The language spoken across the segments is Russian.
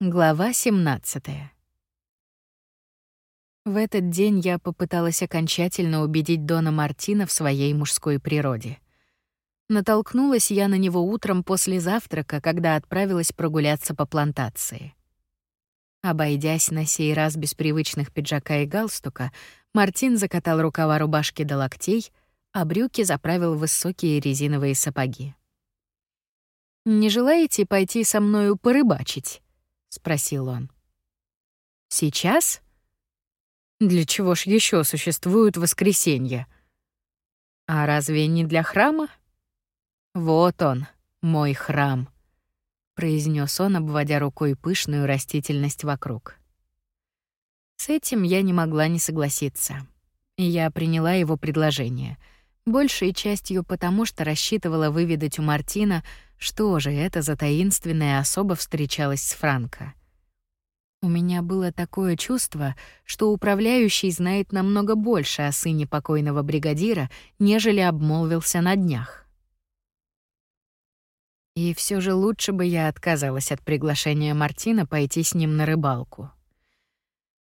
Глава 17. В этот день я попыталась окончательно убедить Дона Мартина в своей мужской природе. Натолкнулась я на него утром после завтрака, когда отправилась прогуляться по плантации. Обойдясь на сей раз без привычных пиджака и галстука, Мартин закатал рукава рубашки до локтей, а брюки заправил высокие резиновые сапоги. «Не желаете пойти со мною порыбачить?» Спросил он. Сейчас? Для чего ж еще существуют воскресенья? А разве не для храма? Вот он, мой храм, произнес он, обводя рукой пышную растительность вокруг. С этим я не могла не согласиться. И я приняла его предложение, большей частью потому, что рассчитывала выведать у Мартина, что же это за таинственная особа встречалась с Франко. У меня было такое чувство, что управляющий знает намного больше о сыне покойного бригадира, нежели обмолвился на днях. И все же лучше бы я отказалась от приглашения Мартина пойти с ним на рыбалку.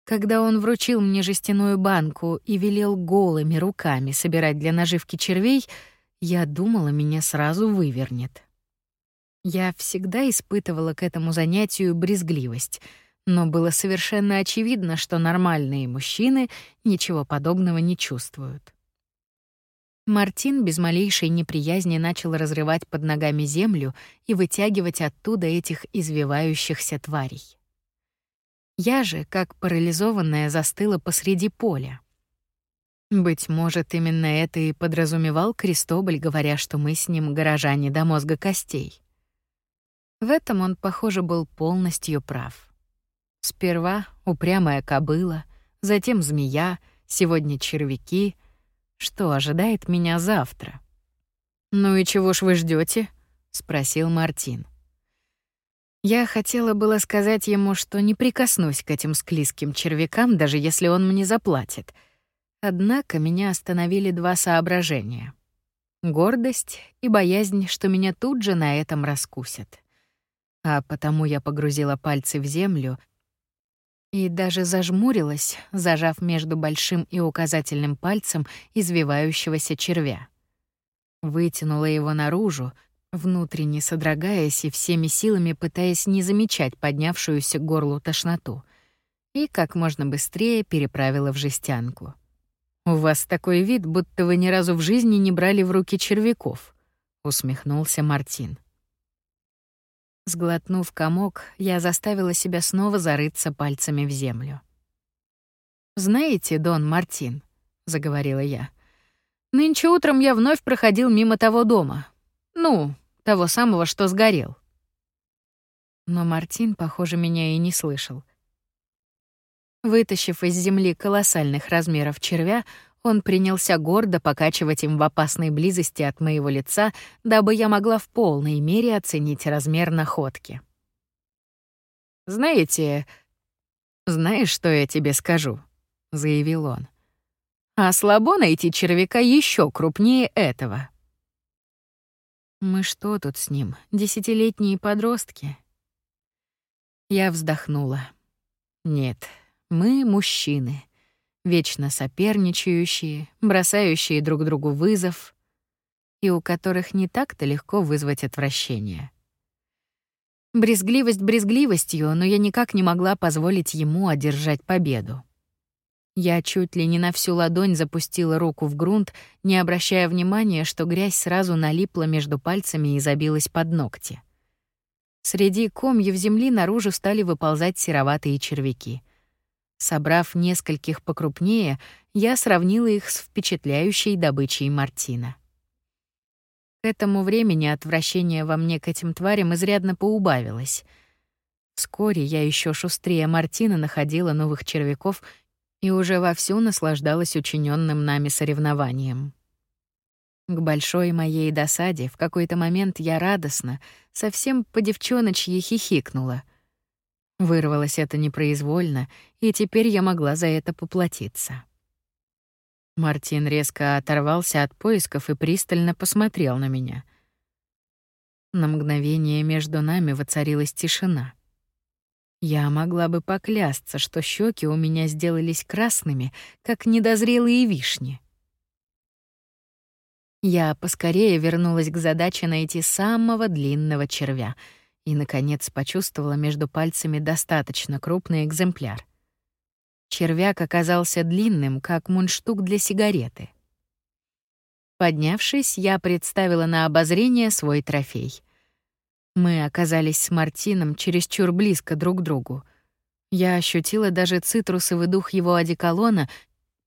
Когда он вручил мне жестяную банку и велел голыми руками собирать для наживки червей, я думала, меня сразу вывернет. Я всегда испытывала к этому занятию брезгливость, но было совершенно очевидно, что нормальные мужчины ничего подобного не чувствуют. Мартин без малейшей неприязни начал разрывать под ногами землю и вытягивать оттуда этих извивающихся тварей. Я же, как парализованная, застыла посреди поля. Быть может, именно это и подразумевал Кристоболь, говоря, что мы с ним горожане до мозга костей. В этом он, похоже, был полностью прав. Сперва упрямая кобыла, затем змея, сегодня червяки. Что ожидает меня завтра? Ну и чего ж вы ждете? спросил Мартин. Я хотела было сказать ему, что не прикоснусь к этим склизким червякам, даже если он мне заплатит. Однако меня остановили два соображения: гордость и боязнь, что меня тут же на этом раскусят а потому я погрузила пальцы в землю и даже зажмурилась, зажав между большим и указательным пальцем извивающегося червя. Вытянула его наружу, внутренне содрогаясь и всеми силами пытаясь не замечать поднявшуюся к горлу тошноту, и как можно быстрее переправила в жестянку. «У вас такой вид, будто вы ни разу в жизни не брали в руки червяков», — усмехнулся Мартин. Сглотнув комок, я заставила себя снова зарыться пальцами в землю. «Знаете, Дон Мартин», — заговорила я, — «нынче утром я вновь проходил мимо того дома. Ну, того самого, что сгорел». Но Мартин, похоже, меня и не слышал. Вытащив из земли колоссальных размеров червя, он принялся гордо покачивать им в опасной близости от моего лица, дабы я могла в полной мере оценить размер находки. «Знаете, знаешь, что я тебе скажу?» — заявил он. «А слабо найти червяка еще крупнее этого». «Мы что тут с ним, десятилетние подростки?» Я вздохнула. «Нет, мы мужчины» вечно соперничающие, бросающие друг другу вызов и у которых не так-то легко вызвать отвращение. Брезгливость брезгливостью, но я никак не могла позволить ему одержать победу. Я чуть ли не на всю ладонь запустила руку в грунт, не обращая внимания, что грязь сразу налипла между пальцами и забилась под ногти. Среди комьев земли наружу стали выползать сероватые червяки — Собрав нескольких покрупнее, я сравнила их с впечатляющей добычей Мартина. К этому времени отвращение во мне к этим тварям изрядно поубавилось. Вскоре я еще шустрее Мартина находила новых червяков и уже вовсю наслаждалась учиненным нами соревнованием. К большой моей досаде в какой-то момент я радостно, совсем по-девчоночьи хихикнула — Вырвалось это непроизвольно, и теперь я могла за это поплатиться. Мартин резко оторвался от поисков и пристально посмотрел на меня. На мгновение между нами воцарилась тишина. Я могла бы поклясться, что щеки у меня сделались красными, как недозрелые вишни. Я поскорее вернулась к задаче найти самого длинного червя и, наконец, почувствовала между пальцами достаточно крупный экземпляр. Червяк оказался длинным, как мундштук для сигареты. Поднявшись, я представила на обозрение свой трофей. Мы оказались с Мартином чересчур близко друг к другу. Я ощутила даже цитрусовый дух его одеколона,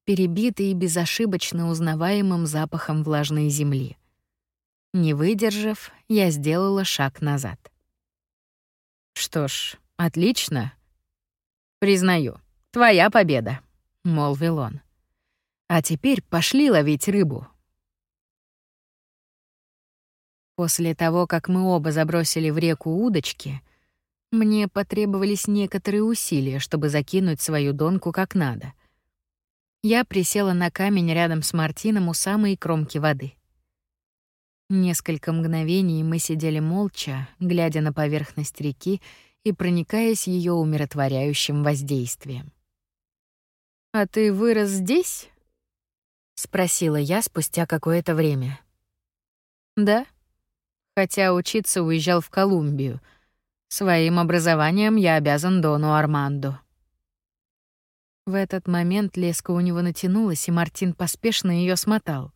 перебитый и безошибочно узнаваемым запахом влажной земли. Не выдержав, я сделала шаг назад. «Что ж, отлично. Признаю, твоя победа», — молвил он. «А теперь пошли ловить рыбу». После того, как мы оба забросили в реку удочки, мне потребовались некоторые усилия, чтобы закинуть свою донку как надо. Я присела на камень рядом с Мартином у самой кромки воды. Несколько мгновений мы сидели молча, глядя на поверхность реки и проникаясь ее умиротворяющим воздействием. «А ты вырос здесь?» — спросила я спустя какое-то время. «Да», хотя учиться уезжал в Колумбию. Своим образованием я обязан Дону Арманду. В этот момент леска у него натянулась, и Мартин поспешно ее смотал.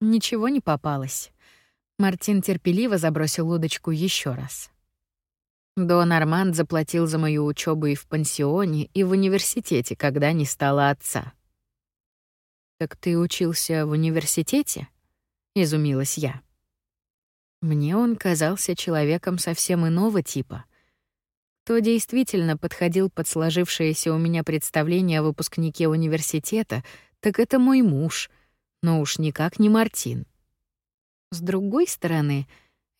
Ничего не попалось. Мартин терпеливо забросил удочку еще раз. Дон Арманд заплатил за мою учебу и в пансионе, и в университете, когда не стало отца. «Так ты учился в университете?» — изумилась я. Мне он казался человеком совсем иного типа. То действительно подходил под сложившееся у меня представление о выпускнике университета, так это мой муж, но уж никак не Мартин. С другой стороны,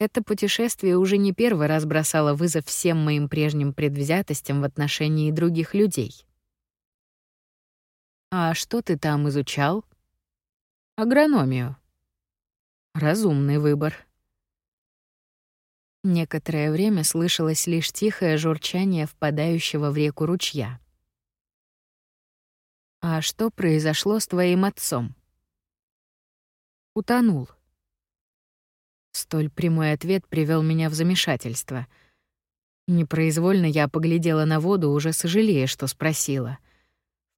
это путешествие уже не первый раз бросало вызов всем моим прежним предвзятостям в отношении других людей. «А что ты там изучал?» «Агрономию». «Разумный выбор», Некоторое время слышалось лишь тихое журчание впадающего в реку ручья. «А что произошло с твоим отцом?» «Утонул». Столь прямой ответ привел меня в замешательство. Непроизвольно я поглядела на воду, уже сожалея, что спросила.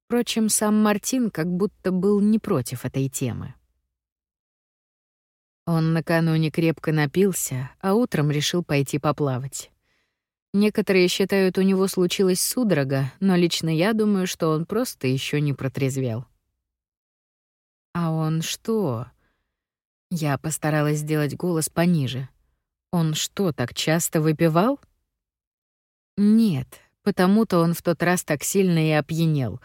Впрочем, сам Мартин как будто был не против этой темы. Он накануне крепко напился, а утром решил пойти поплавать. Некоторые считают, у него случилась судорога, но лично я думаю, что он просто еще не протрезвел. А он что? Я постаралась сделать голос пониже. Он что, так часто выпивал? Нет, потому-то он в тот раз так сильно и опьянел.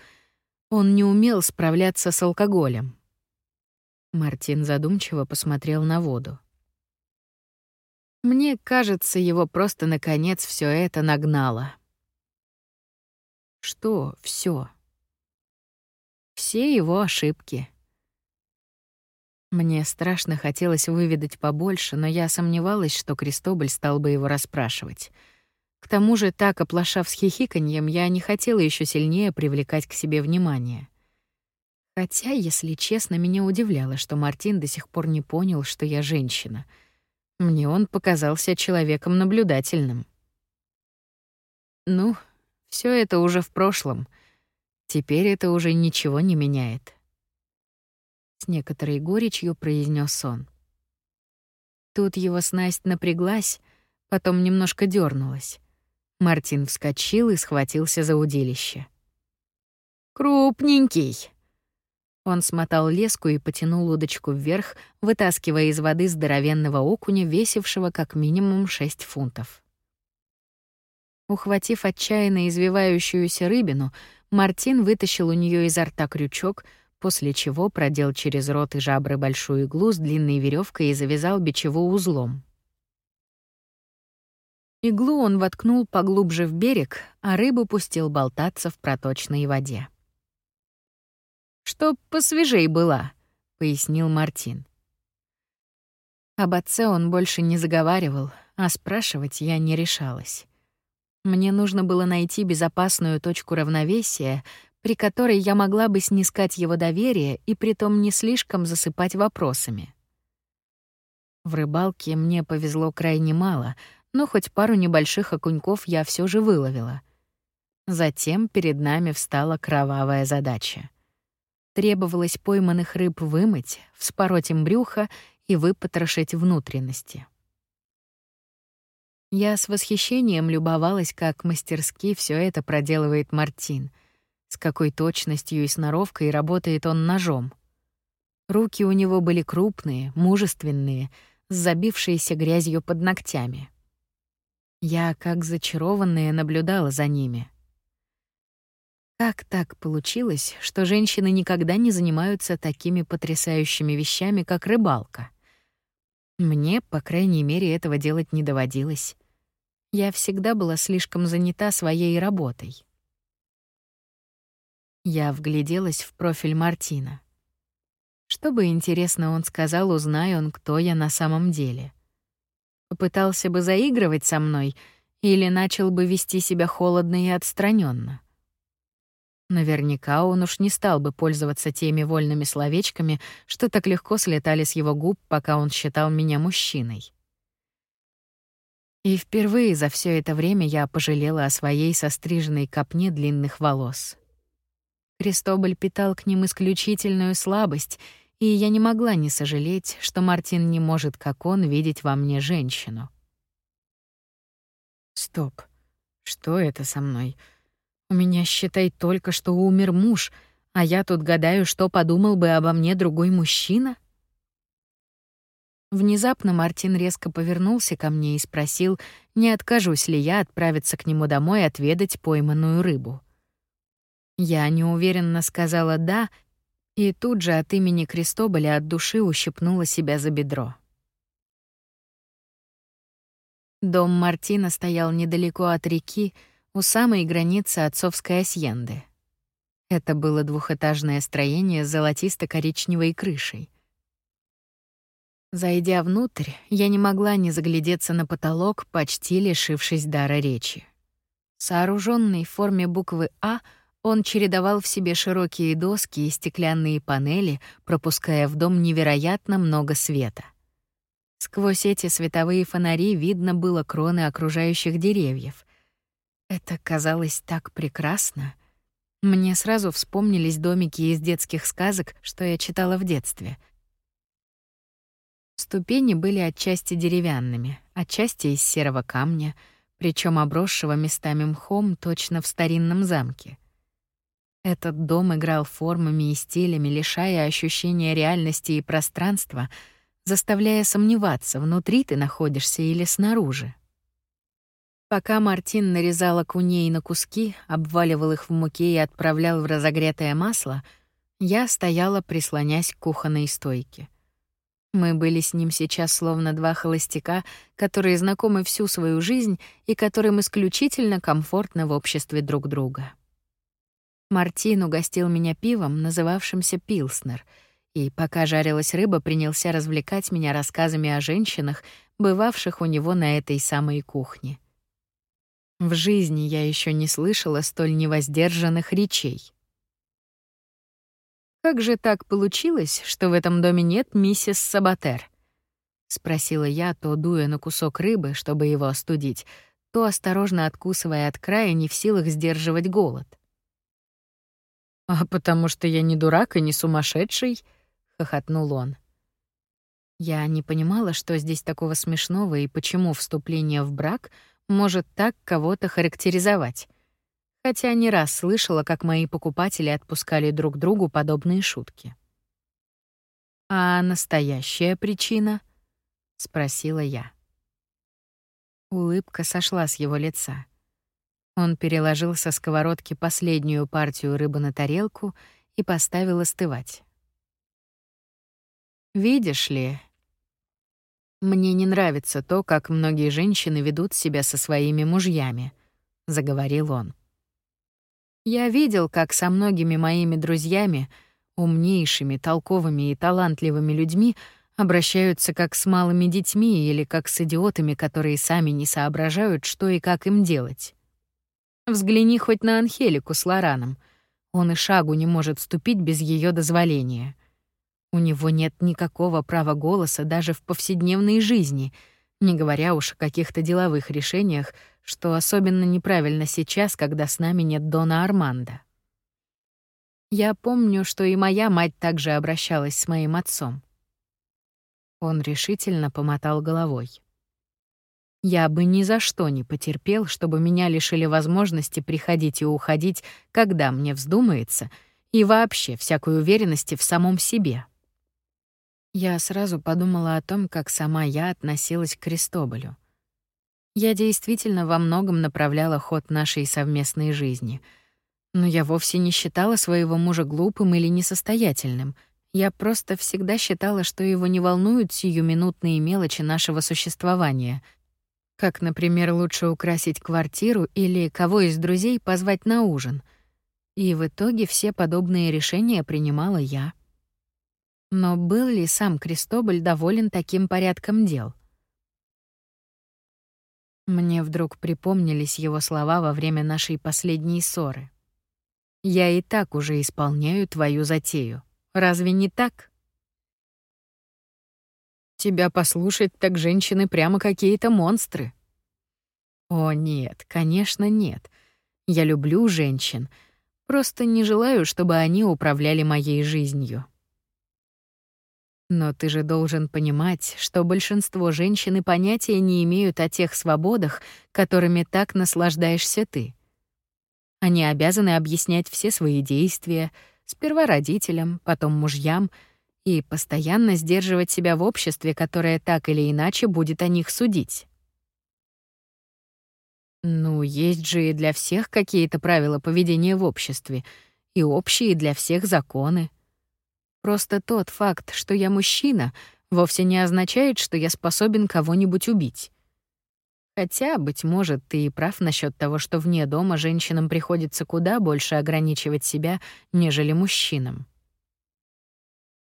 Он не умел справляться с алкоголем. Мартин задумчиво посмотрел на воду. Мне кажется, его просто наконец все это нагнало. Что все? Все его ошибки. Мне страшно хотелось выведать побольше, но я сомневалась, что Крестоболь стал бы его расспрашивать. К тому же, так оплошав с хихиканьем, я не хотела еще сильнее привлекать к себе внимание. Хотя, если честно, меня удивляло, что Мартин до сих пор не понял, что я женщина. Мне он показался человеком наблюдательным. Ну, все это уже в прошлом. Теперь это уже ничего не меняет. С некоторой горечью произнес он. Тут его снасть напряглась, потом немножко дернулась. Мартин вскочил и схватился за удилище. «Крупненький!» Он смотал леску и потянул удочку вверх, вытаскивая из воды здоровенного окуня, весившего как минимум 6 фунтов. Ухватив отчаянно извивающуюся рыбину, Мартин вытащил у нее изо рта крючок, после чего продел через рот и жабры большую иглу с длинной веревкой и завязал бичеву узлом. Иглу он воткнул поглубже в берег, а рыбу пустил болтаться в проточной воде. «Чтоб посвежей была», — пояснил Мартин. Об отце он больше не заговаривал, а спрашивать я не решалась. Мне нужно было найти безопасную точку равновесия, при которой я могла бы снискать его доверие и притом не слишком засыпать вопросами. В рыбалке мне повезло крайне мало, но хоть пару небольших окуньков я все же выловила. Затем перед нами встала кровавая задача. Требовалось пойманных рыб вымыть, вспороть им брюхо и выпотрошить внутренности. Я с восхищением любовалась, как мастерски все это проделывает Мартин — с какой точностью и сноровкой работает он ножом. Руки у него были крупные, мужественные, с забившейся грязью под ногтями. Я, как зачарованная, наблюдала за ними. Как так получилось, что женщины никогда не занимаются такими потрясающими вещами, как рыбалка? Мне, по крайней мере, этого делать не доводилось. Я всегда была слишком занята своей работой. Я вгляделась в профиль Мартина. Что бы интересно он сказал, узнай он, кто я на самом деле. Попытался бы заигрывать со мной или начал бы вести себя холодно и отстраненно. Наверняка он уж не стал бы пользоваться теми вольными словечками, что так легко слетали с его губ, пока он считал меня мужчиной. И впервые за все это время я пожалела о своей состриженной копне длинных волос. Кристоболь питал к ним исключительную слабость, и я не могла не сожалеть, что Мартин не может, как он, видеть во мне женщину. Стоп. Что это со мной? У меня, считай, только что умер муж, а я тут гадаю, что подумал бы обо мне другой мужчина? Внезапно Мартин резко повернулся ко мне и спросил, не откажусь ли я отправиться к нему домой отведать пойманную рыбу. Я неуверенно сказала «да», и тут же от имени Крестоболя от души ущипнула себя за бедро. Дом Мартина стоял недалеко от реки, у самой границы отцовской асьенды. Это было двухэтажное строение с золотисто-коричневой крышей. Зайдя внутрь, я не могла не заглядеться на потолок, почти лишившись дара речи. Сооруженный в форме буквы «А», он чередовал в себе широкие доски и стеклянные панели, пропуская в дом невероятно много света. Сквозь эти световые фонари видно было кроны окружающих деревьев. Это казалось так прекрасно. Мне сразу вспомнились домики из детских сказок, что я читала в детстве. Ступени были отчасти деревянными, отчасти из серого камня, причем обросшего местами мхом точно в старинном замке. Этот дом играл формами и стилями, лишая ощущения реальности и пространства, заставляя сомневаться, внутри ты находишься или снаружи. Пока Мартин нарезал окуней на куски, обваливал их в муке и отправлял в разогретое масло, я стояла, прислонясь к кухонной стойке. Мы были с ним сейчас словно два холостяка, которые знакомы всю свою жизнь и которым исключительно комфортно в обществе друг друга. Мартин угостил меня пивом, называвшимся пилснер, и пока жарилась рыба, принялся развлекать меня рассказами о женщинах, бывавших у него на этой самой кухне. В жизни я еще не слышала столь невоздержанных речей. Как же так получилось, что в этом доме нет миссис Сабатер? спросила я, то дуя на кусок рыбы, чтобы его остудить, то осторожно откусывая от края, не в силах сдерживать голод. «А потому что я не дурак и не сумасшедший?» — хохотнул он. Я не понимала, что здесь такого смешного и почему вступление в брак может так кого-то характеризовать. Хотя не раз слышала, как мои покупатели отпускали друг другу подобные шутки. «А настоящая причина?» — спросила я. Улыбка сошла с его лица. Он переложил со сковородки последнюю партию рыбы на тарелку и поставил остывать. «Видишь ли, мне не нравится то, как многие женщины ведут себя со своими мужьями», — заговорил он. «Я видел, как со многими моими друзьями, умнейшими, толковыми и талантливыми людьми, обращаются как с малыми детьми или как с идиотами, которые сами не соображают, что и как им делать. Взгляни хоть на Анхелику с Лораном. Он и шагу не может ступить без ее дозволения. У него нет никакого права голоса даже в повседневной жизни, не говоря уж о каких-то деловых решениях, что особенно неправильно сейчас, когда с нами нет Дона Армандо. Я помню, что и моя мать также обращалась с моим отцом. Он решительно помотал головой. Я бы ни за что не потерпел, чтобы меня лишили возможности приходить и уходить, когда мне вздумается, и вообще всякой уверенности в самом себе. Я сразу подумала о том, как сама я относилась к Крестоболю. Я действительно во многом направляла ход нашей совместной жизни — но я вовсе не считала своего мужа глупым или несостоятельным. Я просто всегда считала, что его не волнуют сиюминутные мелочи нашего существования. Как, например, лучше украсить квартиру или кого из друзей позвать на ужин. И в итоге все подобные решения принимала я. Но был ли сам Кристоболь доволен таким порядком дел? Мне вдруг припомнились его слова во время нашей последней ссоры. Я и так уже исполняю твою затею. Разве не так? Тебя послушать, так женщины прямо какие-то монстры. О, нет, конечно, нет. Я люблю женщин. Просто не желаю, чтобы они управляли моей жизнью. Но ты же должен понимать, что большинство женщин и понятия не имеют о тех свободах, которыми так наслаждаешься ты. Они обязаны объяснять все свои действия, сперва родителям, потом мужьям, и постоянно сдерживать себя в обществе, которое так или иначе будет о них судить. Ну, есть же и для всех какие-то правила поведения в обществе, и общие для всех законы. Просто тот факт, что я мужчина, вовсе не означает, что я способен кого-нибудь убить. Хотя, быть может, ты и прав насчет того, что вне дома женщинам приходится куда больше ограничивать себя, нежели мужчинам.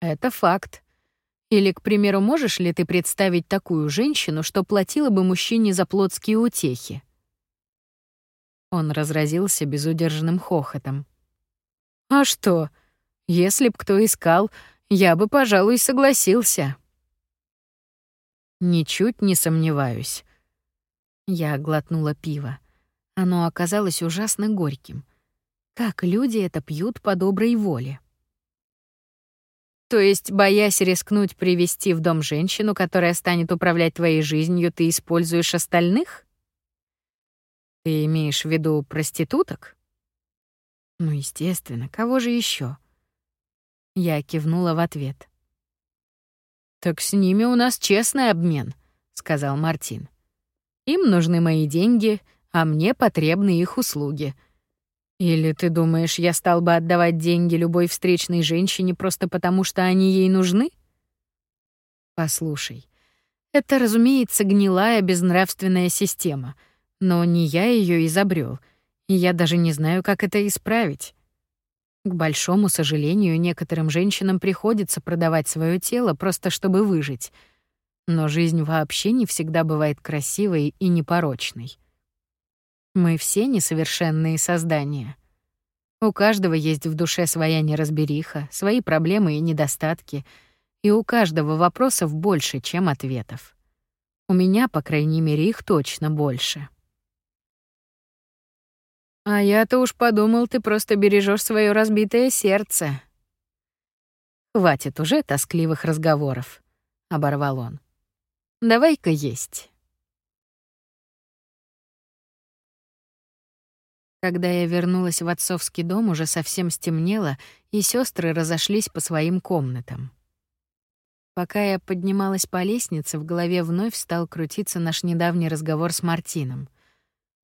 Это факт. Или, к примеру, можешь ли ты представить такую женщину, что платила бы мужчине за плотские утехи? Он разразился безудержным хохотом. А что? Если б кто искал, я бы, пожалуй, согласился. Ничуть не сомневаюсь. Я глотнула пиво. Оно оказалось ужасно горьким. Как люди это пьют по доброй воле? То есть, боясь рискнуть привести в дом женщину, которая станет управлять твоей жизнью, ты используешь остальных? Ты имеешь в виду проституток? Ну, естественно, кого же еще? Я кивнула в ответ. Так с ними у нас честный обмен, сказал Мартин. Им нужны мои деньги, а мне потребны их услуги. Или ты думаешь, я стал бы отдавать деньги любой встречной женщине просто потому, что они ей нужны? Послушай, это, разумеется, гнилая безнравственная система, но не я ее изобрел, и я даже не знаю, как это исправить. К большому сожалению, некоторым женщинам приходится продавать свое тело просто чтобы выжить — но жизнь вообще не всегда бывает красивой и непорочной. Мы все несовершенные создания. У каждого есть в душе своя неразбериха, свои проблемы и недостатки, и у каждого вопросов больше, чем ответов. У меня, по крайней мере, их точно больше. А я-то уж подумал, ты просто бережешь свое разбитое сердце. Хватит уже тоскливых разговоров, оборвал он. Давай-ка есть. Когда я вернулась в отцовский дом, уже совсем стемнело, и сестры разошлись по своим комнатам. Пока я поднималась по лестнице, в голове вновь стал крутиться наш недавний разговор с Мартином.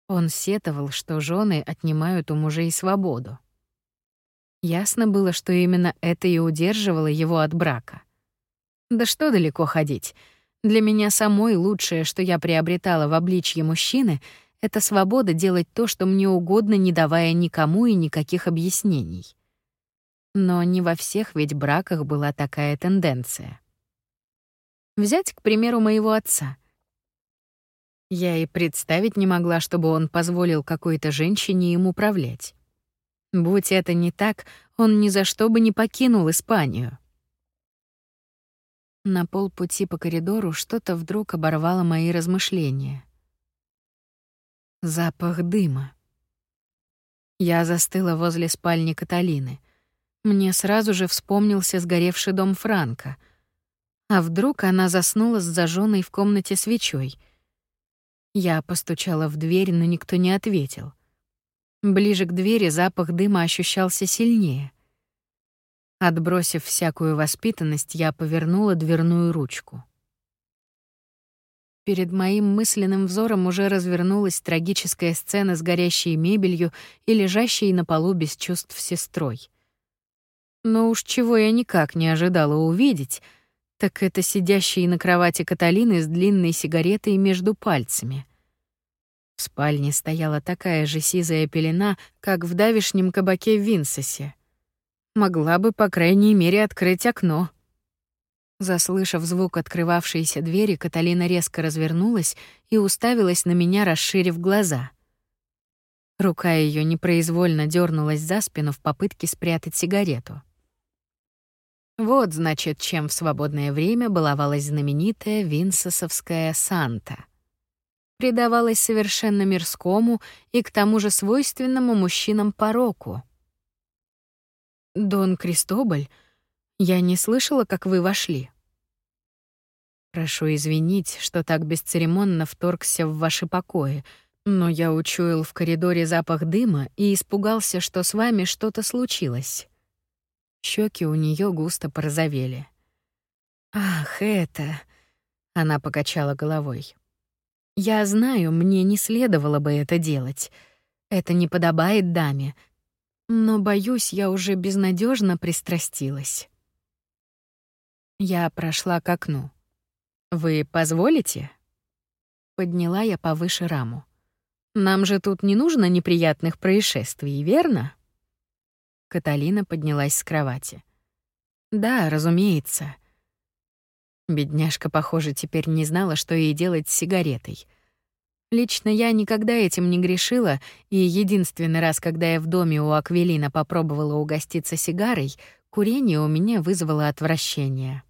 Он сетовал, что жены отнимают у мужей свободу. Ясно было, что именно это и удерживало его от брака. Да что далеко ходить — для меня самой лучшее, что я приобретала в обличье мужчины, это свобода делать то, что мне угодно, не давая никому и никаких объяснений. Но не во всех ведь браках была такая тенденция. Взять, к примеру, моего отца. Я и представить не могла, чтобы он позволил какой-то женщине им управлять. Будь это не так, он ни за что бы не покинул Испанию. На полпути по коридору что-то вдруг оборвало мои размышления. Запах дыма. Я застыла возле спальни Каталины. Мне сразу же вспомнился сгоревший дом Франка. А вдруг она заснула с зажженной в комнате свечой — я постучала в дверь, но никто не ответил. Ближе к двери запах дыма ощущался сильнее. Отбросив всякую воспитанность, я повернула дверную ручку. Перед моим мысленным взором уже развернулась трагическая сцена с горящей мебелью и лежащей на полу без чувств сестрой. Но уж чего я никак не ожидала увидеть — так это сидящие на кровати Каталины с длинной сигаретой между пальцами. В спальне стояла такая же сизая пелена, как в давишнем кабаке в Винсосе. Могла бы, по крайней мере, открыть окно. Заслышав звук открывавшейся двери, Каталина резко развернулась и уставилась на меня, расширив глаза. Рука ее непроизвольно дернулась за спину в попытке спрятать сигарету. Вот, значит, чем в свободное время баловалась знаменитая винсосовская Санта. Предавалась совершенно мирскому и к тому же свойственному мужчинам пороку. «Дон Кристобаль, я не слышала, как вы вошли». «Прошу извинить, что так бесцеремонно вторгся в ваши покои», но я учуял в коридоре запах дыма и испугался, что с вами что-то случилось. Щеки у нее густо порозовели. «Ах, это...» — она покачала головой. «Я знаю, мне не следовало бы это делать. Это не подобает даме. Но, боюсь, я уже безнадежно пристрастилась». Я прошла к окну. «Вы позволите?» Подняла я повыше раму. «Нам же тут не нужно неприятных происшествий, верно?» Каталина поднялась с кровати. Да, разумеется. Бедняжка, похоже, теперь не знала, что ей делать с сигаретой. Лично я никогда этим не грешила, и единственный раз, когда я в доме у Аквелина попробовала угоститься сигарой, курение у меня вызвало отвращение.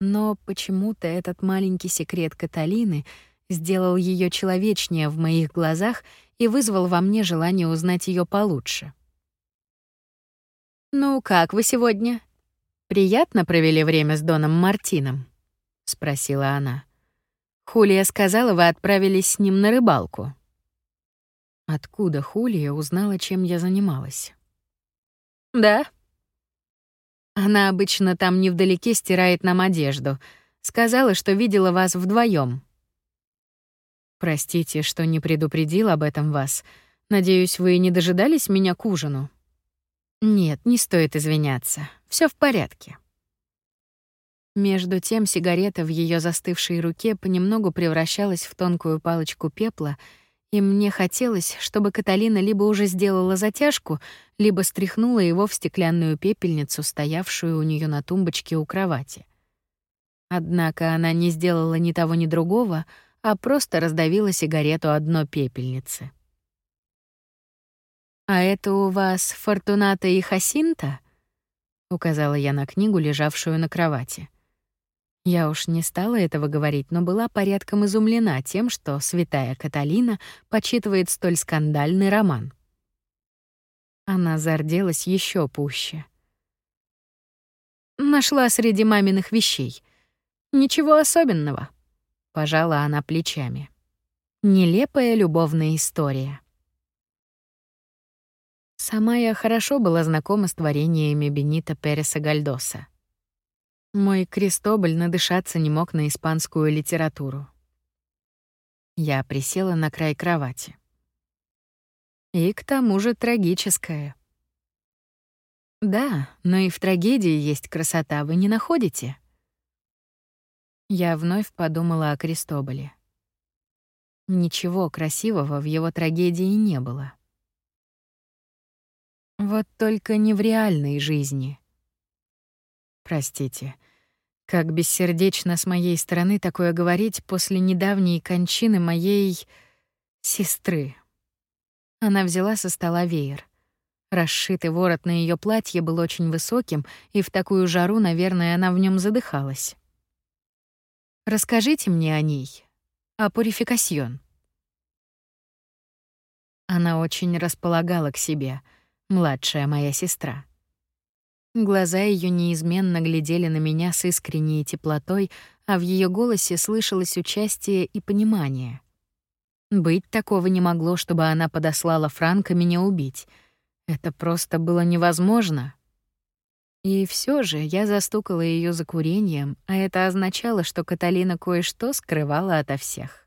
Но почему-то этот маленький секрет Каталины сделал ее человечнее в моих глазах и вызвал во мне желание узнать ее получше. «Ну, как вы сегодня? Приятно провели время с Доном Мартином?» — спросила она. «Хулия сказала, вы отправились с ним на рыбалку». Откуда Хулия узнала, чем я занималась? «Да». Она обычно там невдалеке стирает нам одежду. Сказала, что видела вас вдвоем. Простите, что не предупредил об этом вас. Надеюсь, вы не дожидались меня к ужину. Нет, не стоит извиняться. Все в порядке. Между тем сигарета в ее застывшей руке понемногу превращалась в тонкую палочку пепла, и мне хотелось, чтобы Каталина либо уже сделала затяжку, либо стряхнула его в стеклянную пепельницу, стоявшую у нее на тумбочке у кровати. Однако она не сделала ни того, ни другого, а просто раздавила сигарету о дно пепельницы. «А это у вас Фортуната и Хасинта?» — указала я на книгу, лежавшую на кровати. Я уж не стала этого говорить, но была порядком изумлена тем, что святая Каталина почитывает столь скандальный роман. Она зарделась еще пуще. Нашла среди маминых вещей. Ничего особенного. Пожала она плечами. Нелепая любовная история. Сама я хорошо была знакома с творениями Бенита Переса Гальдоса. Мой Кристобаль надышаться не мог на испанскую литературу. Я присела на край кровати. И к тому же трагическая. Да, но и в трагедии есть красота, вы не находите? Я вновь подумала о Кристобале. Ничего красивого в его трагедии не было. Вот только не в реальной жизни. Простите, Как бессердечно с моей стороны такое говорить после недавней кончины моей сестры. Она взяла со стола веер. Расшитый ворот на ее платье был очень высоким, и в такую жару, наверное, она в нем задыхалась. Расскажите мне о ней, о пурификасьон. Она очень располагала к себе, младшая моя сестра. Глаза ее неизменно глядели на меня с искренней теплотой, а в ее голосе слышалось участие и понимание. Быть такого не могло, чтобы она подослала Франка меня убить. Это просто было невозможно. И все же я застукала ее за курением, а это означало, что Каталина кое-что скрывала ото всех.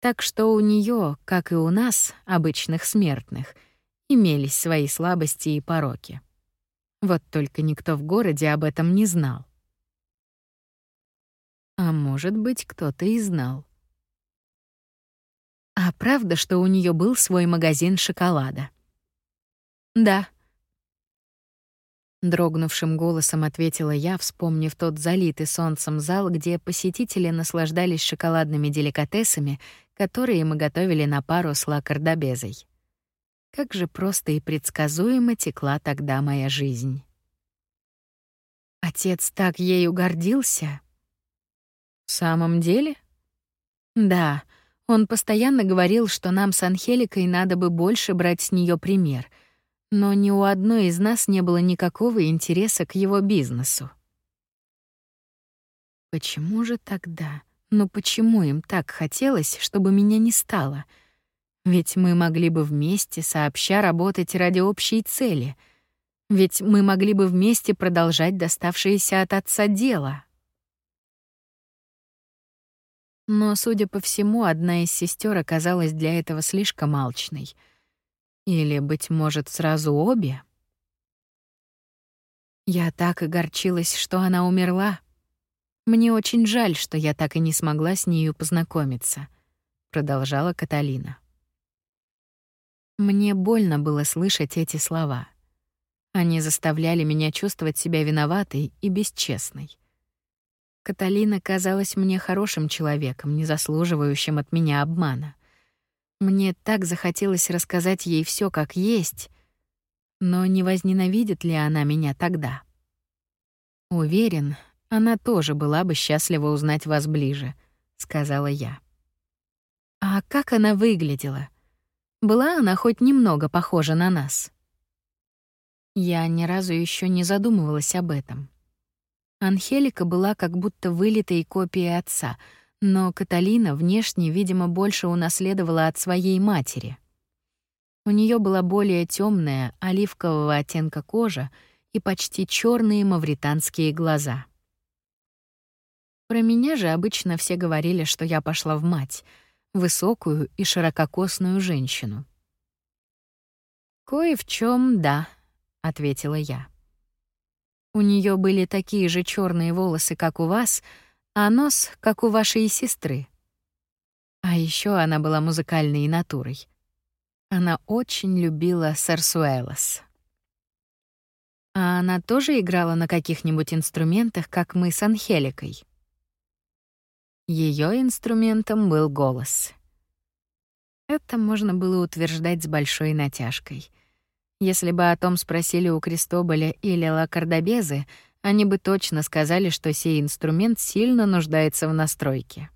Так что у нее, как и у нас, обычных смертных, имелись свои слабости и пороки. Вот только никто в городе об этом не знал. А может быть, кто-то и знал. А правда, что у нее был свой магазин шоколада? Да. Дрогнувшим голосом ответила я, вспомнив тот залитый солнцем зал, где посетители наслаждались шоколадными деликатесами, которые мы готовили на пару с лакардобезой. Как же просто и предсказуемо текла тогда моя жизнь. Отец так ею гордился. В самом деле? Да, он постоянно говорил, что нам с Анхеликой надо бы больше брать с нее пример, но ни у одной из нас не было никакого интереса к его бизнесу. Почему же тогда? Ну почему им так хотелось, чтобы меня не стало — ведь мы могли бы вместе сообща работать ради общей цели. Ведь мы могли бы вместе продолжать доставшееся от отца дело. Но, судя по всему, одна из сестер оказалась для этого слишком алчной. Или, быть может, сразу обе? Я так огорчилась, что она умерла. Мне очень жаль, что я так и не смогла с нею познакомиться, продолжала Каталина. Мне больно было слышать эти слова. Они заставляли меня чувствовать себя виноватой и бесчестной. Каталина казалась мне хорошим человеком, не заслуживающим от меня обмана. Мне так захотелось рассказать ей все как есть, но не возненавидит ли она меня тогда? Уверен, она тоже была бы счастлива узнать вас ближе, сказала я. А как она выглядела? Была она хоть немного похожа на нас? Я ни разу еще не задумывалась об этом. Анхелика была как будто вылитой копией отца, но Каталина внешне, видимо, больше унаследовала от своей матери. У нее была более темная, оливкового оттенка кожа и почти черные мавританские глаза. Про меня же обычно все говорили, что я пошла в мать — высокую и ширококосную женщину. «Кое в чем, да», — ответила я. У нее были такие же черные волосы, как у вас, а нос, как у вашей сестры. А еще она была музыкальной натурой. Она очень любила Сарсуэлос. А она тоже играла на каких-нибудь инструментах, как мы с Анхеликой. Ее инструментом был голос. Это можно было утверждать с большой натяжкой. Если бы о том спросили у Крестоболя или Ла Кардабезы, они бы точно сказали, что сей инструмент сильно нуждается в настройке.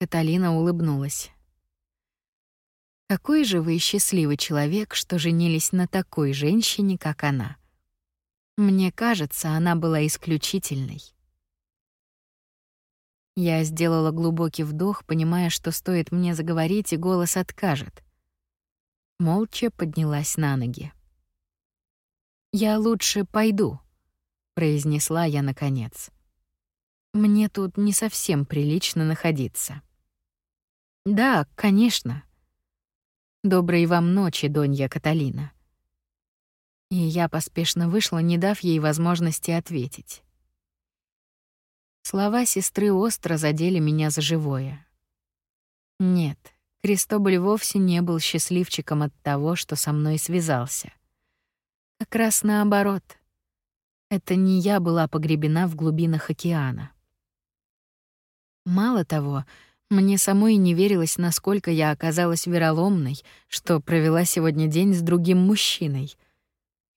Каталина улыбнулась. Какой же вы счастливый человек, что женились на такой женщине, как она. Мне кажется, она была исключительной. Я сделала глубокий вдох, понимая, что стоит мне заговорить, и голос откажет. Молча поднялась на ноги. «Я лучше пойду», — произнесла я наконец. «Мне тут не совсем прилично находиться». «Да, конечно». «Доброй вам ночи, Донья Каталина». И я поспешно вышла, не дав ей возможности ответить. Слова сестры остро задели меня за живое. Нет, Кристоболь вовсе не был счастливчиком от того, что со мной связался. Как раз наоборот. это не я была погребена в глубинах океана. Мало того, мне самой не верилось, насколько я оказалась вероломной, что провела сегодня день с другим мужчиной.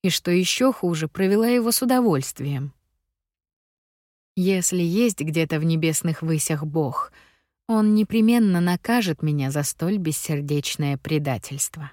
И что еще хуже, провела его с удовольствием. Если есть где-то в небесных высях Бог, он непременно накажет меня за столь бессердечное предательство.